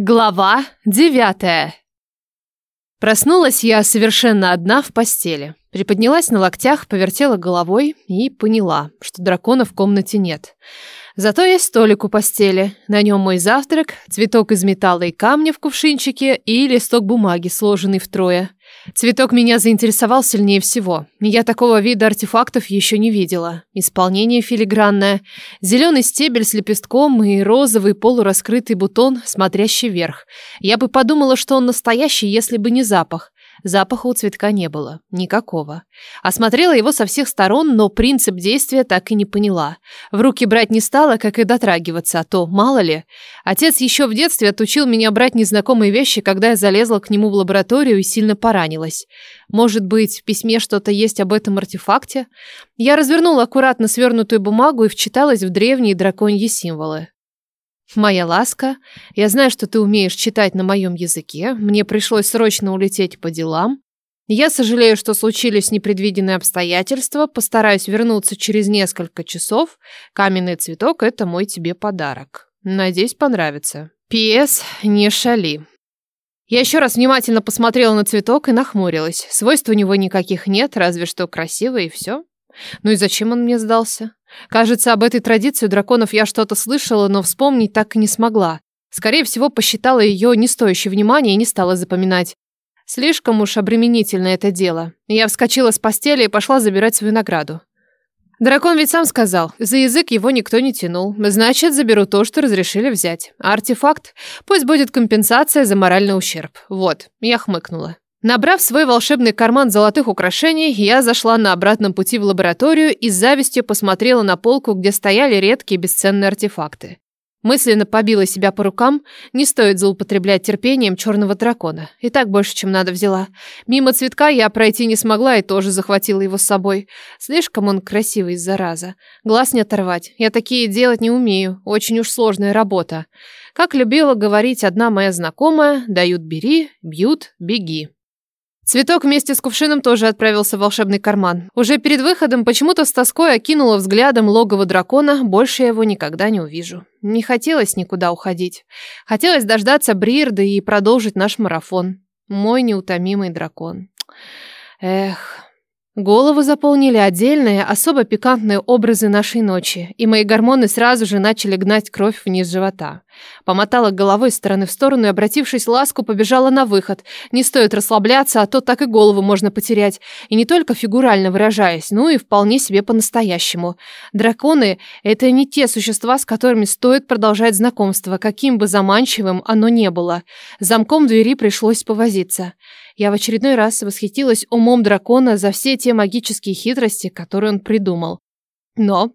Глава девятая. Проснулась я совершенно одна в постели. Приподнялась на локтях, повертела головой и поняла, что дракона в комнате нет. Зато есть столик у постели. На нем мой завтрак, цветок из металла и камня в кувшинчике и листок бумаги, сложенный втрое. Цветок меня заинтересовал сильнее всего. Я такого вида артефактов еще не видела. Исполнение филигранное. Зеленый стебель с лепестком и розовый полураскрытый бутон, смотрящий вверх. Я бы подумала, что он настоящий, если бы не запах. Запаха у цветка не было. Никакого. Осмотрела его со всех сторон, но принцип действия так и не поняла. В руки брать не стала, как и дотрагиваться, а то, мало ли. Отец еще в детстве отучил меня брать незнакомые вещи, когда я залезла к нему в лабораторию и сильно поранилась. Может быть, в письме что-то есть об этом артефакте? Я развернула аккуратно свернутую бумагу и вчиталась в древние драконьи символы. Моя ласка, я знаю, что ты умеешь читать на моем языке. Мне пришлось срочно улететь по делам. Я сожалею, что случились непредвиденные обстоятельства. Постараюсь вернуться через несколько часов. Каменный цветок – это мой тебе подарок. Надеюсь, понравится. П.С. Не шали. Я еще раз внимательно посмотрела на цветок и нахмурилась. Свойств у него никаких нет, разве что красивый и все. Ну и зачем он мне сдался? Кажется, об этой традиции драконов я что-то слышала, но вспомнить так и не смогла. Скорее всего, посчитала ее не стоящей внимания и не стала запоминать. Слишком уж обременительно это дело. Я вскочила с постели и пошла забирать свою награду. Дракон ведь сам сказал, за язык его никто не тянул. Значит, заберу то, что разрешили взять. А артефакт? Пусть будет компенсация за моральный ущерб. Вот, я хмыкнула. Набрав свой волшебный карман золотых украшений, я зашла на обратном пути в лабораторию и с завистью посмотрела на полку, где стояли редкие бесценные артефакты. Мысленно побила себя по рукам, не стоит злоупотреблять терпением черного дракона. И так больше, чем надо взяла. Мимо цветка я пройти не смогла и тоже захватила его с собой. Слишком он красивый, зараза. Глаз не оторвать. Я такие делать не умею. Очень уж сложная работа. Как любила говорить одна моя знакомая, дают бери, бьют беги. Цветок вместе с кувшином тоже отправился в волшебный карман. Уже перед выходом почему-то с тоской окинула взглядом логово дракона, больше я его никогда не увижу. Не хотелось никуда уходить. Хотелось дождаться Брирда и продолжить наш марафон. Мой неутомимый дракон. Эх... Голову заполнили отдельные, особо пикантные образы нашей ночи, и мои гормоны сразу же начали гнать кровь вниз живота. Помотала головой стороны в сторону и, обратившись ласку, побежала на выход. Не стоит расслабляться, а то так и голову можно потерять. И не только фигурально выражаясь, но и вполне себе по-настоящему. Драконы — это не те существа, с которыми стоит продолжать знакомство, каким бы заманчивым оно не было. Замком двери пришлось повозиться. Я в очередной раз восхитилась умом дракона за все те магические хитрости, которые он придумал. Но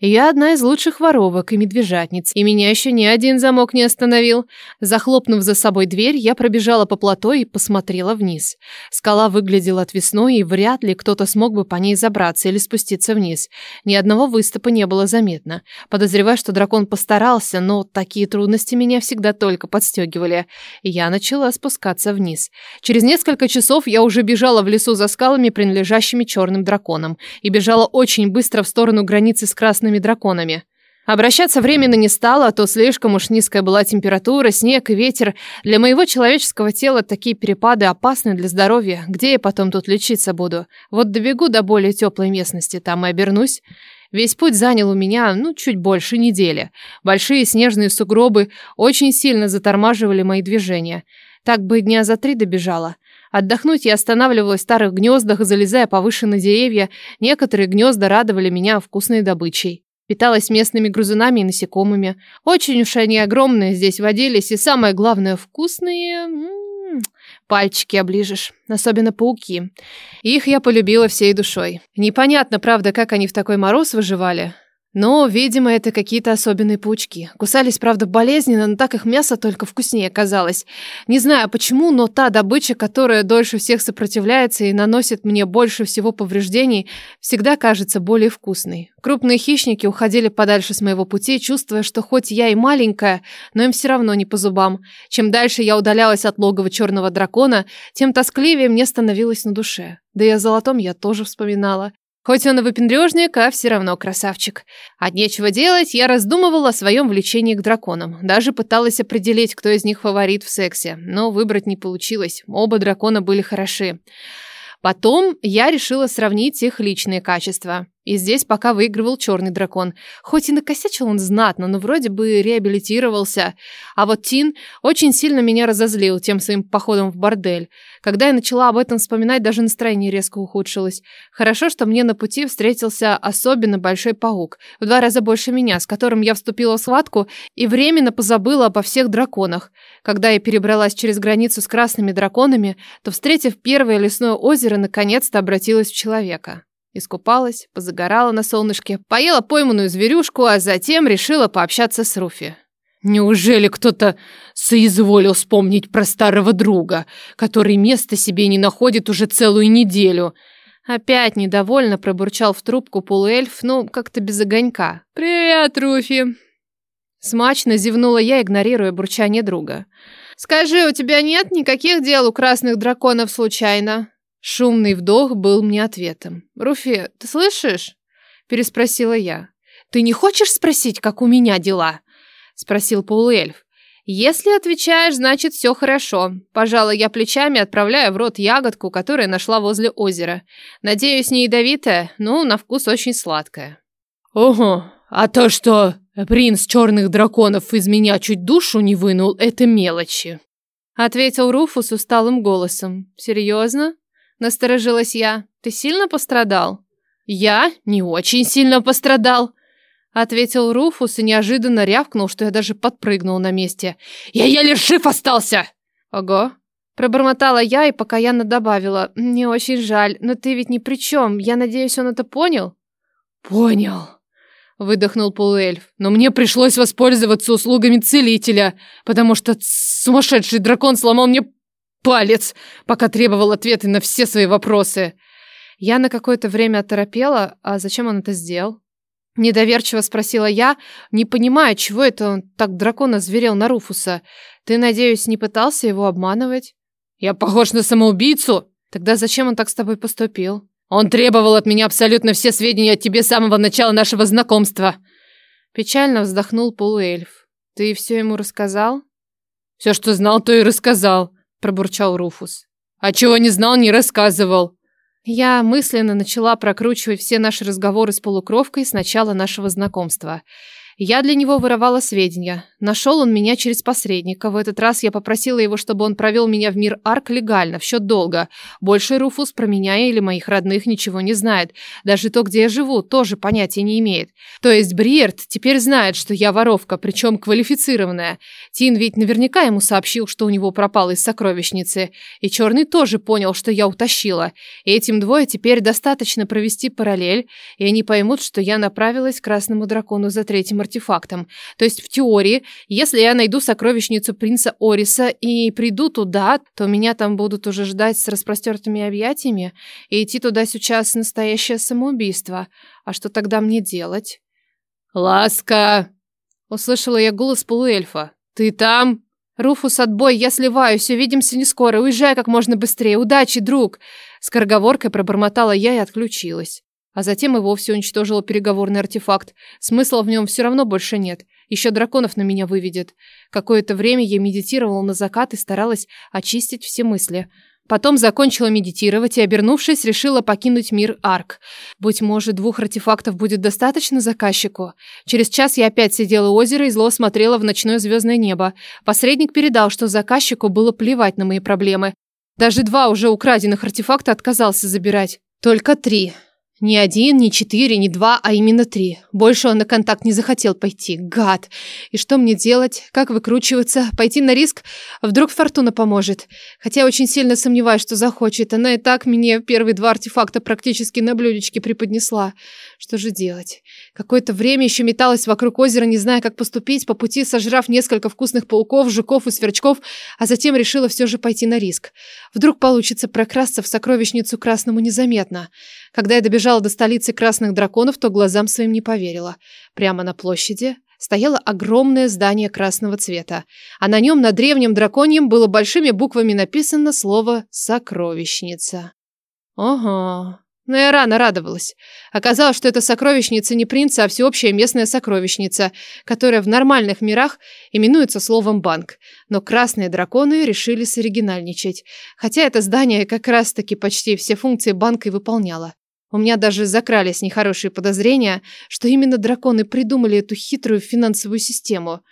я одна из лучших воровок и медвежатниц, и меня еще ни один замок не остановил. Захлопнув за собой дверь, я пробежала по плато и посмотрела вниз. Скала выглядела отвесной, и вряд ли кто-то смог бы по ней забраться или спуститься вниз. Ни одного выступа не было заметно. Подозреваю, что дракон постарался, но такие трудности меня всегда только подстегивали. Я начала спускаться вниз. Через несколько часов я уже бежала в лесу за скалами, принадлежащими черным драконам, и бежала очень быстро в сторону границы с красным красными драконами. Обращаться временно не стало, а то слишком уж низкая была температура, снег и ветер. Для моего человеческого тела такие перепады опасны для здоровья. Где я потом тут лечиться буду? Вот добегу до более теплой местности, там и обернусь. Весь путь занял у меня, ну, чуть больше недели. Большие снежные сугробы очень сильно затормаживали мои движения. Так бы дня за три добежала. Отдохнуть я останавливалась в старых гнездах, залезая повыше на деревья. Некоторые гнезда радовали меня вкусной добычей. Питалась местными грызунами и насекомыми. Очень уж они огромные здесь водились, и самое главное, вкусные... М -м -м, пальчики оближешь, особенно пауки. Их я полюбила всей душой. Непонятно, правда, как они в такой мороз выживали. Но, видимо, это какие-то особенные паучки. Кусались, правда, болезненно, но так их мясо только вкуснее казалось. Не знаю почему, но та добыча, которая дольше всех сопротивляется и наносит мне больше всего повреждений, всегда кажется более вкусной. Крупные хищники уходили подальше с моего пути, чувствуя, что хоть я и маленькая, но им все равно не по зубам. Чем дальше я удалялась от логова черного дракона, тем тоскливее мне становилось на душе. Да и о золотом я тоже вспоминала. Хоть он и выпендрежник, а все равно красавчик. От нечего делать, я раздумывала о своем влечении к драконам. Даже пыталась определить, кто из них фаворит в сексе. Но выбрать не получилось. Оба дракона были хороши. Потом я решила сравнить их личные качества. И здесь пока выигрывал черный дракон. Хоть и накосячил он знатно, но вроде бы реабилитировался. А вот Тин очень сильно меня разозлил тем своим походом в бордель. Когда я начала об этом вспоминать, даже настроение резко ухудшилось. Хорошо, что мне на пути встретился особенно большой паук, в два раза больше меня, с которым я вступила в схватку и временно позабыла обо всех драконах. Когда я перебралась через границу с красными драконами, то, встретив первое лесное озеро, наконец-то обратилась в человека. Искупалась, позагорала на солнышке, поела пойманную зверюшку, а затем решила пообщаться с Руфи. Неужели кто-то соизволил вспомнить про старого друга, который места себе не находит уже целую неделю? Опять недовольно пробурчал в трубку полуэльф, ну, как-то без огонька. «Привет, Руфи!» Смачно зевнула я, игнорируя бурчание друга. «Скажи, у тебя нет никаких дел у красных драконов случайно?» Шумный вдох был мне ответом. «Руфи, ты слышишь?» Переспросила я. «Ты не хочешь спросить, как у меня дела?» Спросил полуэльф. «Если отвечаешь, значит, все хорошо. Пожалуй, я плечами отправляю в рот ягодку, которую нашла возле озера. Надеюсь, не ядовитая, но на вкус очень сладкая». «Ого, а то, что принц черных драконов из меня чуть душу не вынул, это мелочи», ответил Руфус усталым голосом. «Серьезно?» Насторожилась я. Ты сильно пострадал? Я не очень сильно пострадал. Ответил Руфус и неожиданно рявкнул, что я даже подпрыгнул на месте. Я еле жив остался! Ого. Пробормотала я и покаянно добавила. Мне очень жаль, но ты ведь ни при чем. Я надеюсь, он это понял? Понял. Выдохнул полуэльф. Но мне пришлось воспользоваться услугами целителя, потому что сумасшедший дракон сломал мне палец, пока требовал ответы на все свои вопросы. Я на какое-то время оторопела, а зачем он это сделал? Недоверчиво спросила я, не понимая, чего это он так дракона зверел на Руфуса. Ты, надеюсь, не пытался его обманывать? Я похож на самоубийцу? Тогда зачем он так с тобой поступил? Он требовал от меня абсолютно все сведения о тебе с самого начала нашего знакомства. Печально вздохнул полуэльф. Ты все ему рассказал? Все, что знал, то и рассказал пробурчал Руфус. А чего не знал, не рассказывал. Я мысленно начала прокручивать все наши разговоры с полукровкой с начала нашего знакомства. Я для него воровала сведения. Нашел он меня через посредника. В этот раз я попросила его, чтобы он провел меня в мир Арк легально, в счет долга. Больше Руфус про меня или моих родных ничего не знает. Даже то, где я живу, тоже понятия не имеет. То есть Бриерт теперь знает, что я воровка, причем квалифицированная. Тин ведь наверняка ему сообщил, что у него пропал из сокровищницы. И Черный тоже понял, что я утащила. И этим двое теперь достаточно провести параллель, и они поймут, что я направилась к Красному Дракону за третьим артефактом. То есть в теории, если я найду сокровищницу принца Ориса и приду туда, то меня там будут уже ждать с распростертыми объятиями, и идти туда сейчас настоящее самоубийство. А что тогда мне делать? «Ласка!» Услышала я голос полуэльфа. «Ты там?» «Руфус, отбой, я сливаюсь, увидимся не скоро, уезжай как можно быстрее, удачи, друг!» Скороговоркой пробормотала я и отключилась. А затем и вовсе уничтожила переговорный артефакт. Смысла в нем все равно больше нет. Еще драконов на меня выведет. Какое-то время я медитировала на закат и старалась очистить все мысли. Потом закончила медитировать и, обернувшись, решила покинуть мир Арк. Быть может, двух артефактов будет достаточно заказчику? Через час я опять сидела у озера и зло смотрела в ночное звездное небо. Посредник передал, что заказчику было плевать на мои проблемы. Даже два уже украденных артефакта отказался забирать. Только три. Ни один, ни четыре, ни два, а именно три. Больше он на контакт не захотел пойти. Гад. И что мне делать? Как выкручиваться? Пойти на риск? Вдруг Фортуна поможет? Хотя очень сильно сомневаюсь, что захочет. Она и так мне первые два артефакта практически на блюдечке преподнесла. Что же делать? Какое-то время еще металась вокруг озера, не зная, как поступить, по пути сожрав несколько вкусных пауков, жуков и сверчков, а затем решила все же пойти на риск. Вдруг получится прокрасться в сокровищницу Красному незаметно. Когда я добежала до столицы Красных Драконов, то глазам своим не поверила. Прямо на площади стояло огромное здание красного цвета, а на нем на древнем драконьем было большими буквами написано слово «сокровищница». Ого, Но я рано радовалась. Оказалось, что это сокровищница не принца, а всеобщая местная сокровищница, которая в нормальных мирах именуется словом «банк». Но красные драконы решили соригинальничать. Хотя это здание как раз-таки почти все функции банка и выполняло. У меня даже закрались нехорошие подозрения, что именно драконы придумали эту хитрую финансовую систему.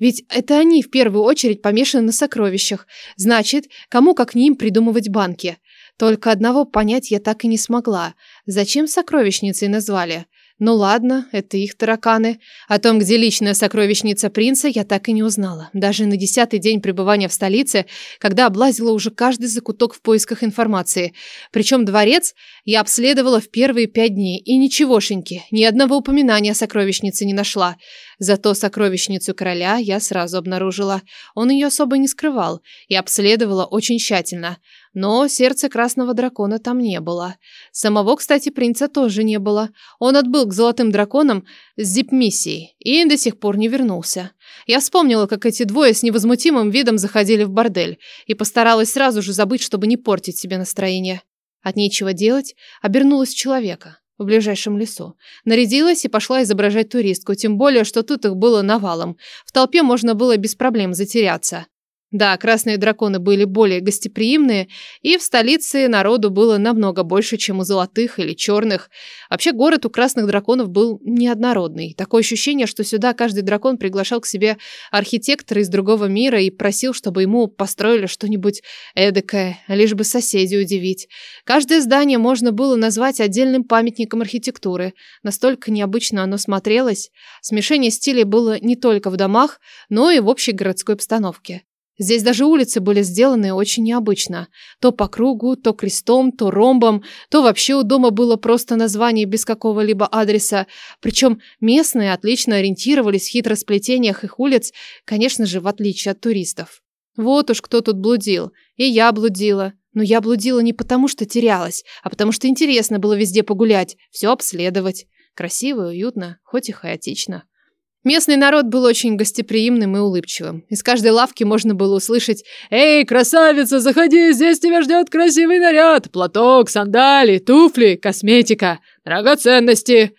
Ведь это они в первую очередь помешаны на сокровищах. Значит, кому как не им придумывать банки? Только одного понять я так и не смогла. Зачем сокровищницей назвали? Ну ладно, это их тараканы. О том, где личная сокровищница принца, я так и не узнала. Даже на десятый день пребывания в столице, когда облазила уже каждый закуток в поисках информации. Причем дворец я обследовала в первые пять дней, и ничегошеньки, ни одного упоминания о сокровищнице не нашла. Зато сокровищницу короля я сразу обнаружила. Он ее особо не скрывал и обследовала очень тщательно. Но сердца красного дракона там не было. Самого, кстати, принца тоже не было. Он отбыл к золотым драконам с зип-миссией и до сих пор не вернулся. Я вспомнила, как эти двое с невозмутимым видом заходили в бордель и постаралась сразу же забыть, чтобы не портить себе настроение. От нечего делать обернулась человека в ближайшем лесу. Нарядилась и пошла изображать туристку, тем более, что тут их было навалом. В толпе можно было без проблем затеряться. Да, красные драконы были более гостеприимные, и в столице народу было намного больше, чем у золотых или черных. Вообще, город у красных драконов был неоднородный. Такое ощущение, что сюда каждый дракон приглашал к себе архитектора из другого мира и просил, чтобы ему построили что-нибудь эдакое, лишь бы соседей удивить. Каждое здание можно было назвать отдельным памятником архитектуры. Настолько необычно оно смотрелось. Смешение стилей было не только в домах, но и в общей городской обстановке. Здесь даже улицы были сделаны очень необычно. То по кругу, то крестом, то ромбом, то вообще у дома было просто название без какого-либо адреса. Причем местные отлично ориентировались в хитросплетениях их улиц, конечно же, в отличие от туристов. Вот уж кто тут блудил. И я блудила. Но я блудила не потому, что терялась, а потому что интересно было везде погулять, все обследовать. Красиво, уютно, хоть и хаотично. Местный народ был очень гостеприимным и улыбчивым. Из каждой лавки можно было услышать «Эй, красавица, заходи, здесь тебя ждет красивый наряд, платок, сандали, туфли, косметика, драгоценности»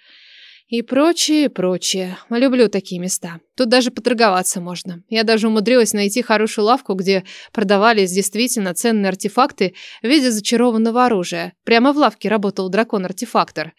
и прочее, прочее. Люблю такие места. Тут даже поторговаться можно. Я даже умудрилась найти хорошую лавку, где продавались действительно ценные артефакты в виде зачарованного оружия. Прямо в лавке работал дракон-артефактор.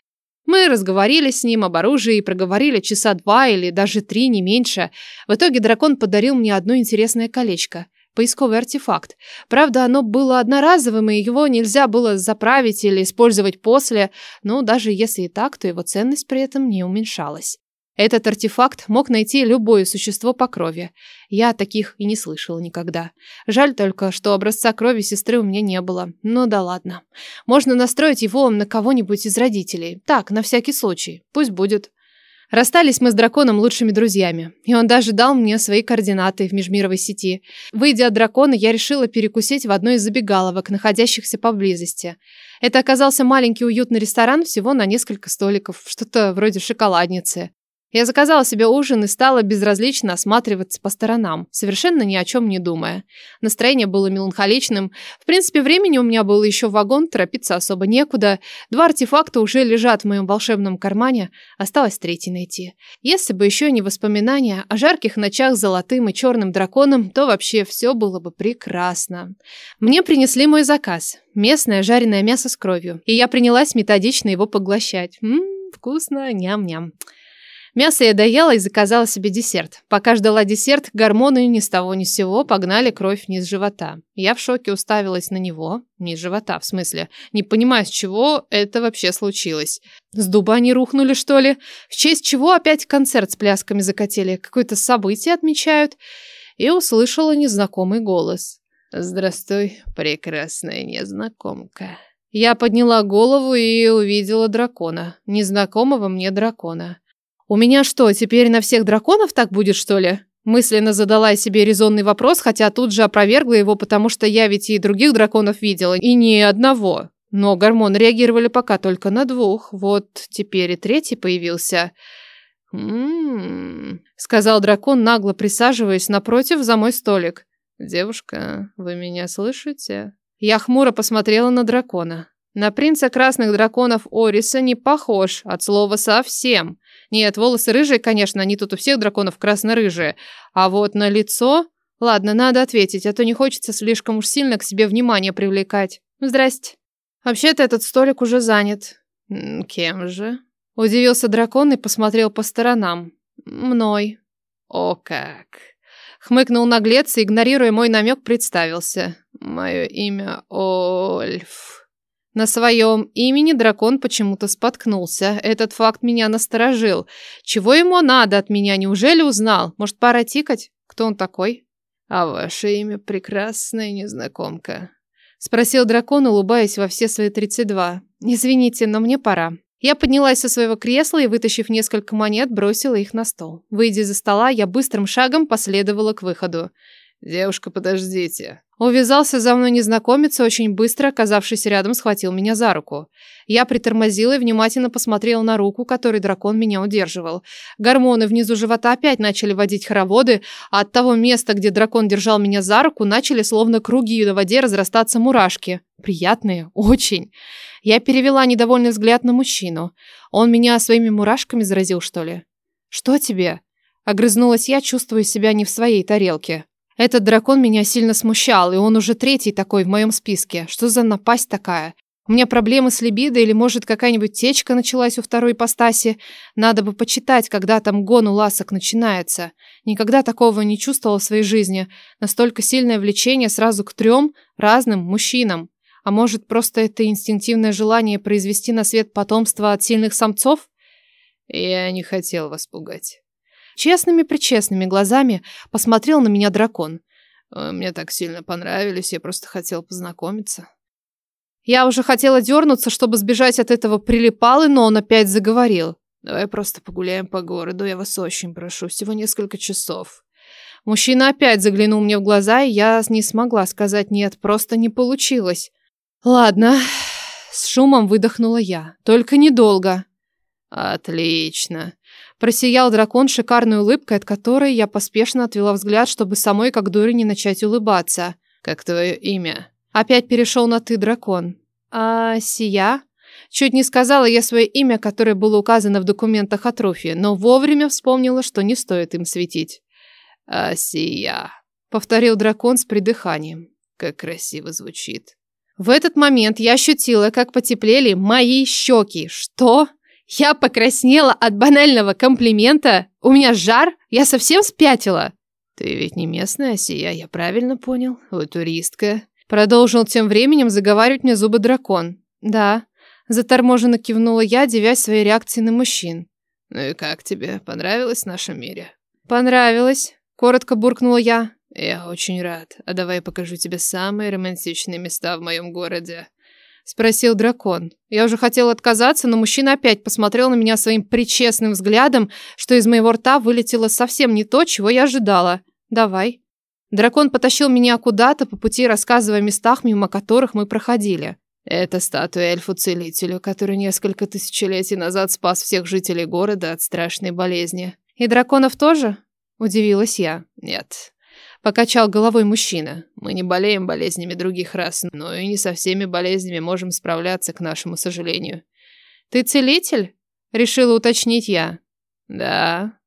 Мы разговорились с ним об оружии и проговорили часа два или даже три, не меньше. В итоге дракон подарил мне одно интересное колечко. Поисковый артефакт. Правда, оно было одноразовым, и его нельзя было заправить или использовать после, но даже если и так, то его ценность при этом не уменьшалась. Этот артефакт мог найти любое существо по крови. Я таких и не слышала никогда. Жаль только, что образца крови сестры у меня не было. Ну да ладно. Можно настроить его на кого-нибудь из родителей. Так, на всякий случай. Пусть будет. Расстались мы с драконом лучшими друзьями, и он даже дал мне свои координаты в межмировой сети. Выйдя от дракона, я решила перекусить в одной из забегаловок, находящихся поблизости. Это оказался маленький уютный ресторан всего на несколько столиков, что-то вроде шоколадницы. Я заказала себе ужин и стала безразлично осматриваться по сторонам, совершенно ни о чем не думая. Настроение было меланхоличным. В принципе, времени у меня было еще вагон, торопиться особо некуда. Два артефакта уже лежат в моем волшебном кармане, осталось третий найти. Если бы еще не воспоминания о жарких ночах с золотым и черным драконом, то вообще все было бы прекрасно. Мне принесли мой заказ. Местное жареное мясо с кровью. И я принялась методично его поглощать. Ммм, вкусно, ням-ням. Мясо я доела и заказала себе десерт. Пока ждала десерт, гормоны ни с того ни с сего погнали кровь вниз живота. Я в шоке уставилась на него. Низ живота, в смысле. Не понимаю, с чего это вообще случилось. С дуба они рухнули, что ли? В честь чего опять концерт с плясками закатили? Какое-то событие отмечают? И услышала незнакомый голос. «Здравствуй, прекрасная незнакомка». Я подняла голову и увидела дракона. Незнакомого мне дракона. «У меня что, теперь на всех драконов так будет, что ли?» Мысленно задала себе резонный вопрос, хотя тут же опровергла его, потому что я ведь и других драконов видела, и ни одного. Но гормоны реагировали пока только на двух. Вот теперь и третий появился. «М-м-м», сказал дракон, нагло присаживаясь напротив за мой столик. «Девушка, вы меня слышите?» Я хмуро посмотрела на дракона. На принца красных драконов Ориса не похож, от слова совсем. Нет, волосы рыжие, конечно, они тут у всех драконов красно-рыжие. А вот на лицо... Ладно, надо ответить, а то не хочется слишком уж сильно к себе внимание привлекать. Здрасте. Вообще-то этот столик уже занят. Кем же? Удивился дракон и посмотрел по сторонам. Мной. О как. Хмыкнул наглец и, игнорируя мой намек, представился. Мое имя Ольф. На своем имени дракон почему-то споткнулся. Этот факт меня насторожил. Чего ему надо от меня? Неужели узнал? Может, пора тикать? Кто он такой? А ваше имя прекрасная незнакомка. Спросил дракон, улыбаясь во все свои тридцать два. Извините, но мне пора. Я поднялась со своего кресла и, вытащив несколько монет, бросила их на стол. Выйдя из-за стола, я быстрым шагом последовала к выходу. «Девушка, подождите». Увязался за мной незнакомец, очень быстро, оказавшись рядом, схватил меня за руку. Я притормозила и внимательно посмотрела на руку, которой дракон меня удерживал. Гормоны внизу живота опять начали водить хороводы, а от того места, где дракон держал меня за руку, начали словно круги на воде разрастаться мурашки. Приятные, очень. Я перевела недовольный взгляд на мужчину. Он меня своими мурашками заразил, что ли? «Что тебе?» Огрызнулась я, чувствуя себя не в своей тарелке. Этот дракон меня сильно смущал, и он уже третий такой в моем списке. Что за напасть такая? У меня проблемы с либидо или, может, какая-нибудь течка началась у второй ипостаси? Надо бы почитать, когда там гон у ласок начинается. Никогда такого не чувствовала в своей жизни. Настолько сильное влечение сразу к трем разным мужчинам. А может, просто это инстинктивное желание произвести на свет потомство от сильных самцов? Я не хотел вас пугать. Честными-причестными глазами посмотрел на меня дракон. Мне так сильно понравились, я просто хотел познакомиться. Я уже хотела дернуться, чтобы сбежать от этого прилипалы, но он опять заговорил. Давай просто погуляем по городу, я вас очень прошу, всего несколько часов. Мужчина опять заглянул мне в глаза, и я не смогла сказать нет, просто не получилось. Ладно, с шумом выдохнула я, только недолго. Отлично. Просиял дракон шикарной улыбкой, от которой я поспешно отвела взгляд, чтобы самой как дуре не начать улыбаться. «Как твое имя?» Опять перешел на «ты, дракон». «А сия?» Чуть не сказала я свое имя, которое было указано в документах от Руфи, но вовремя вспомнила, что не стоит им светить. «Асия», — повторил дракон с придыханием. «Как красиво звучит». В этот момент я ощутила, как потеплели мои щеки. «Что?» Я покраснела от банального комплимента. У меня жар, я совсем спятила. Ты ведь не местная, Сия, я правильно понял? Вы туристка. Продолжил тем временем заговаривать мне зубы дракон. Да. Заторможенно кивнула я, девясь своей реакции на мужчин. Ну и как тебе? Понравилось в нашем мире? Понравилось. Коротко буркнула я. Я очень рад. А давай покажу тебе самые романтичные места в моем городе. Спросил дракон. Я уже хотел отказаться, но мужчина опять посмотрел на меня своим причестным взглядом, что из моего рта вылетело совсем не то, чего я ожидала. Давай. Дракон потащил меня куда-то, по пути рассказывая о местах, мимо которых мы проходили. Это статуя эльфу-целителю, который несколько тысячелетий назад спас всех жителей города от страшной болезни. И драконов тоже? Удивилась я. Нет. Покачал головой мужчина. Мы не болеем болезнями других рас, но и не со всеми болезнями можем справляться, к нашему сожалению. Ты целитель? Решила уточнить я. Да.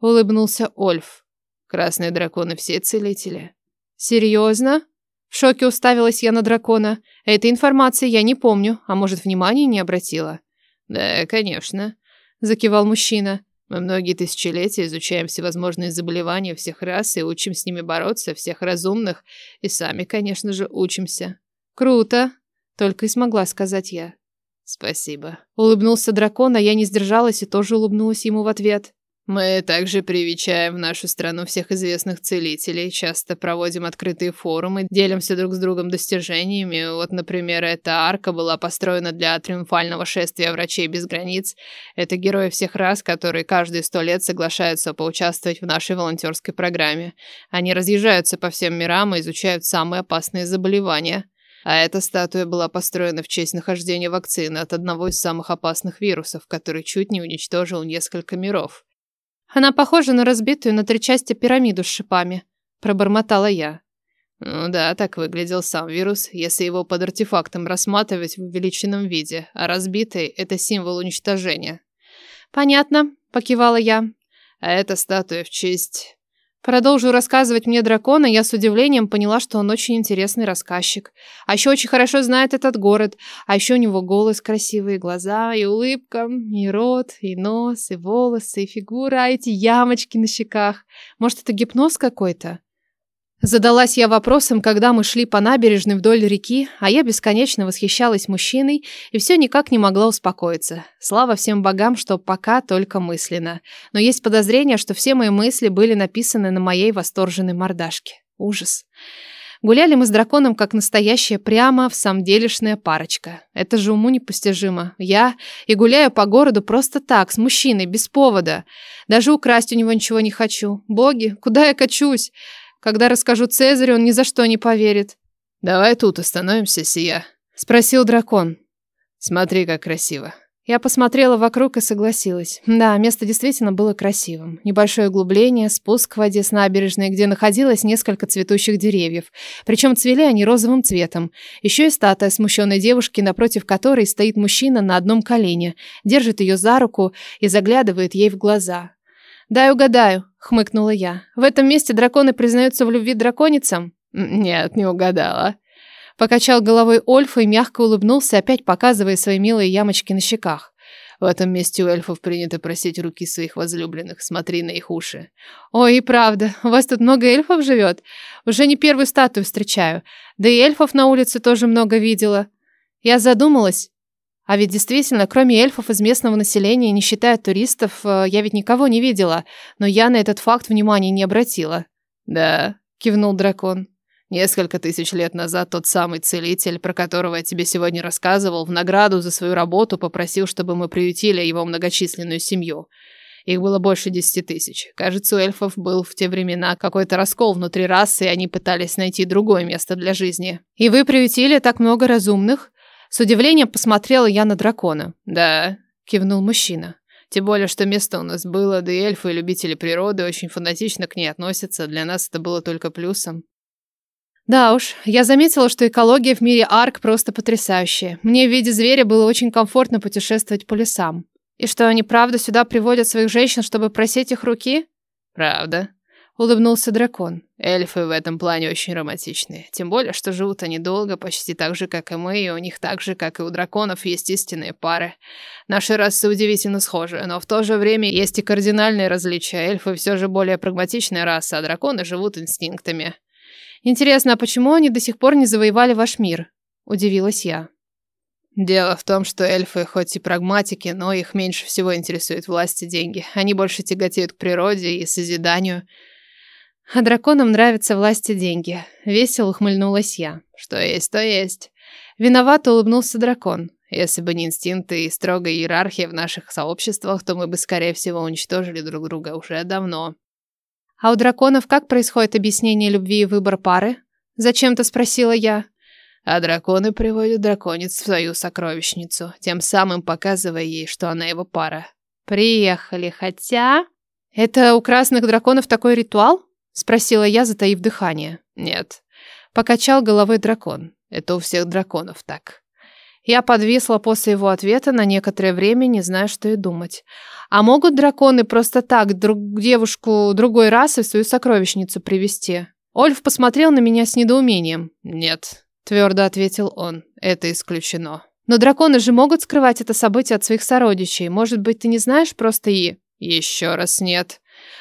Улыбнулся Ольф. Красные драконы все целители. Серьезно? В шоке уставилась я на дракона. Этой информации я не помню, а может, внимания не обратила. Да, конечно. Закивал мужчина. Мы многие тысячелетия изучаем всевозможные заболевания всех рас и учим с ними бороться, всех разумных, и сами, конечно же, учимся. Круто, только и смогла сказать я. Спасибо. Улыбнулся дракон, а я не сдержалась и тоже улыбнулась ему в ответ. Мы также привечаем в нашу страну всех известных целителей, часто проводим открытые форумы, делимся друг с другом достижениями. Вот, например, эта арка была построена для триумфального шествия врачей без границ. Это герои всех рас, которые каждые сто лет соглашаются поучаствовать в нашей волонтерской программе. Они разъезжаются по всем мирам и изучают самые опасные заболевания. А эта статуя была построена в честь нахождения вакцины от одного из самых опасных вирусов, который чуть не уничтожил несколько миров. Она похожа на разбитую на три части пирамиду с шипами, пробормотала я. Ну да, так выглядел сам вирус, если его под артефактом рассматривать в увеличенном виде, а разбитый — это символ уничтожения. Понятно, покивала я. А это статуя в честь... Продолжу рассказывать мне дракона, я с удивлением поняла, что он очень интересный рассказчик. А еще очень хорошо знает этот город. А еще у него голос красивые, глаза и улыбка, и рот, и нос, и волосы, и фигура, а эти ямочки на щеках. Может, это гипноз какой-то? Задалась я вопросом, когда мы шли по набережной вдоль реки, а я бесконечно восхищалась мужчиной и все никак не могла успокоиться. Слава всем богам, что пока только мысленно. Но есть подозрение, что все мои мысли были написаны на моей восторженной мордашке. Ужас. Гуляли мы с драконом как настоящая прямо в самом делешная парочка. Это же уму непостижимо. Я и гуляю по городу просто так, с мужчиной, без повода. Даже украсть у него ничего не хочу. Боги, куда я качусь? Когда расскажу Цезарю, он ни за что не поверит. «Давай тут остановимся, Сия», — спросил дракон. «Смотри, как красиво». Я посмотрела вокруг и согласилась. Да, место действительно было красивым. Небольшое углубление, спуск к воде с набережной, где находилось несколько цветущих деревьев. Причем цвели они розовым цветом. Еще и статуя смущенной девушки, напротив которой стоит мужчина на одном колене, держит ее за руку и заглядывает ей в глаза. «Дай угадаю», — хмыкнула я. «В этом месте драконы признаются в любви драконицам?» «Нет, не угадала». Покачал головой Ольф и мягко улыбнулся, опять показывая свои милые ямочки на щеках. В этом месте у эльфов принято просить руки своих возлюбленных. Смотри на их уши. Ой, и правда, у вас тут много эльфов живет? Уже не первую статую встречаю. Да и эльфов на улице тоже много видела. Я задумалась, а ведь действительно, кроме эльфов из местного населения, не считая туристов, э, я ведь никого не видела, но я на этот факт внимания не обратила. «Да», — кивнул дракон. «Несколько тысяч лет назад тот самый целитель, про которого я тебе сегодня рассказывал, в награду за свою работу попросил, чтобы мы приютили его многочисленную семью. Их было больше десяти тысяч. Кажется, у эльфов был в те времена какой-то раскол внутри расы, и они пытались найти другое место для жизни. И вы приютили так много разумных? С удивлением посмотрела я на дракона. «Да», — кивнул мужчина. «Тем более, что место у нас было, да и эльфы и любители природы очень фанатично к ней относятся. Для нас это было только плюсом». Да уж, я заметила, что экология в мире Арк просто потрясающая. Мне в виде зверя было очень комфортно путешествовать по лесам. И что, они правда сюда приводят своих женщин, чтобы просить их руки? Правда улыбнулся дракон. Эльфы в этом плане очень романтичные. Тем более, что живут они долго, почти так же, как и мы, и у них так же, как и у драконов, есть истинные пары. Наши расы удивительно схожи, но в то же время есть и кардинальные различия. Эльфы все же более прагматичная раса, а драконы живут инстинктами. Интересно, а почему они до сих пор не завоевали ваш мир? Удивилась я. Дело в том, что эльфы хоть и прагматики, но их меньше всего интересуют власть и деньги. Они больше тяготеют к природе и созиданию. А драконам нравятся власть и деньги. Весело ухмыльнулась я. Что есть, то есть. Виновато улыбнулся дракон. Если бы не инстинкты и строгая иерархия в наших сообществах, то мы бы, скорее всего, уничтожили друг друга уже давно. А у драконов как происходит объяснение любви и выбор пары? Зачем-то спросила я. А драконы приводят драконец в свою сокровищницу, тем самым показывая ей, что она его пара. Приехали, хотя... Это у красных драконов такой ритуал? Спросила я, затаив дыхание. Нет. Покачал головой дракон. Это у всех драконов так. Я подвисла после его ответа на некоторое время, не зная, что и думать. А могут драконы просто так друг девушку другой расы в свою сокровищницу привести? Ольф посмотрел на меня с недоумением. Нет, твердо ответил он. Это исключено. Но драконы же могут скрывать это событие от своих сородичей. Может быть, ты не знаешь просто и... Еще раз нет.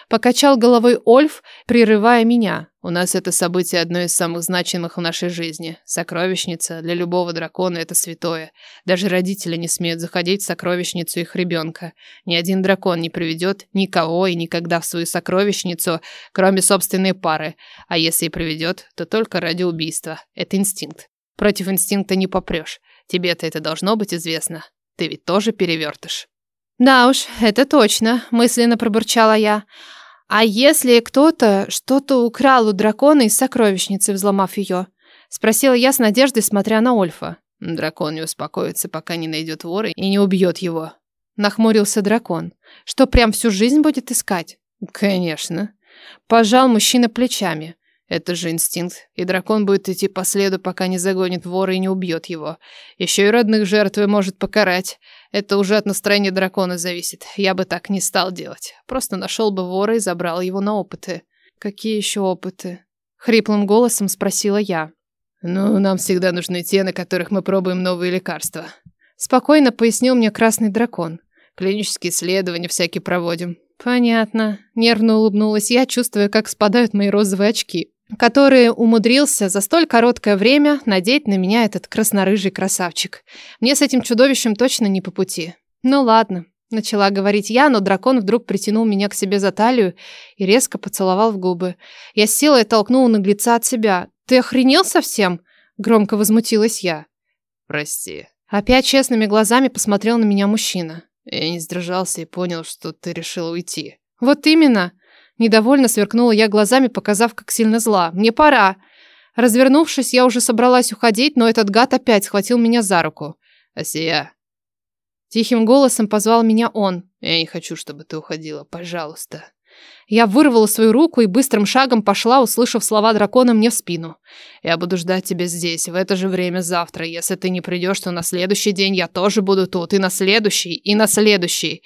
Покачал головой Ольф, прерывая меня. У нас это событие одно из самых значимых в нашей жизни. Сокровищница для любого дракона это святое. Даже родители не смеют заходить в сокровищницу их ребенка. Ни один дракон не приведет никого и никогда в свою сокровищницу, кроме собственной пары. А если и приведет, то только ради убийства. Это инстинкт. Против инстинкта не попрешь. Тебе-то это должно быть известно. Ты ведь тоже перевертыш. «Да уж, это точно», — мысленно пробурчала я. «А если кто-то что-то украл у дракона из сокровищницы, взломав ее?» — спросила я с надеждой, смотря на Ольфа. «Дракон не успокоится, пока не найдет вора и не убьет его», — нахмурился дракон. «Что, прям всю жизнь будет искать?» «Конечно». Пожал мужчина плечами. Это же инстинкт, и дракон будет идти по следу, пока не загонит вора и не убьет его. Еще и родных жертвы может покарать. Это уже от настроения дракона зависит. Я бы так не стал делать. Просто нашел бы вора и забрал его на опыты. Какие еще опыты? Хриплым голосом спросила я. Ну, нам всегда нужны те, на которых мы пробуем новые лекарства. Спокойно пояснил мне красный дракон. Клинические исследования всякие проводим. Понятно. Нервно улыбнулась я, чувствуя, как спадают мои розовые очки, которые умудрился за столь короткое время надеть на меня этот краснорыжий красавчик. Мне с этим чудовищем точно не по пути. Ну ладно, начала говорить я, но дракон вдруг притянул меня к себе за талию и резко поцеловал в губы. Я с силой толкнула наглеца от себя. «Ты охренел совсем?» Громко возмутилась я. «Прости». Опять честными глазами посмотрел на меня мужчина. Я не сдержался и понял, что ты решила уйти. Вот именно. Недовольно сверкнула я глазами, показав, как сильно зла. Мне пора. Развернувшись, я уже собралась уходить, но этот гад опять схватил меня за руку. Асия. Тихим голосом позвал меня он. Я не хочу, чтобы ты уходила, пожалуйста. Я вырвала свою руку и быстрым шагом пошла, услышав слова дракона мне в спину. «Я буду ждать тебя здесь, в это же время завтра. Если ты не придешь, то на следующий день я тоже буду тут. И на следующий, и на следующий».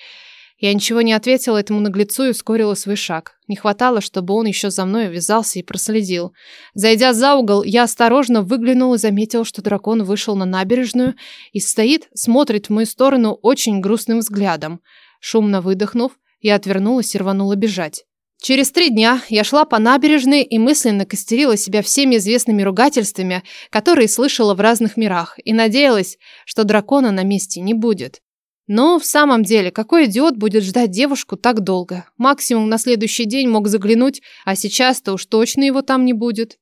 Я ничего не ответила этому наглецу и ускорила свой шаг. Не хватало, чтобы он еще за мной ввязался и проследил. Зайдя за угол, я осторожно выглянула и заметила, что дракон вышел на набережную и стоит, смотрит в мою сторону очень грустным взглядом. Шумно выдохнув, я отвернулась и рванула бежать. Через три дня я шла по набережной и мысленно костерила себя всеми известными ругательствами, которые слышала в разных мирах, и надеялась, что дракона на месте не будет. Но в самом деле, какой идиот будет ждать девушку так долго? Максимум на следующий день мог заглянуть, а сейчас-то уж точно его там не будет.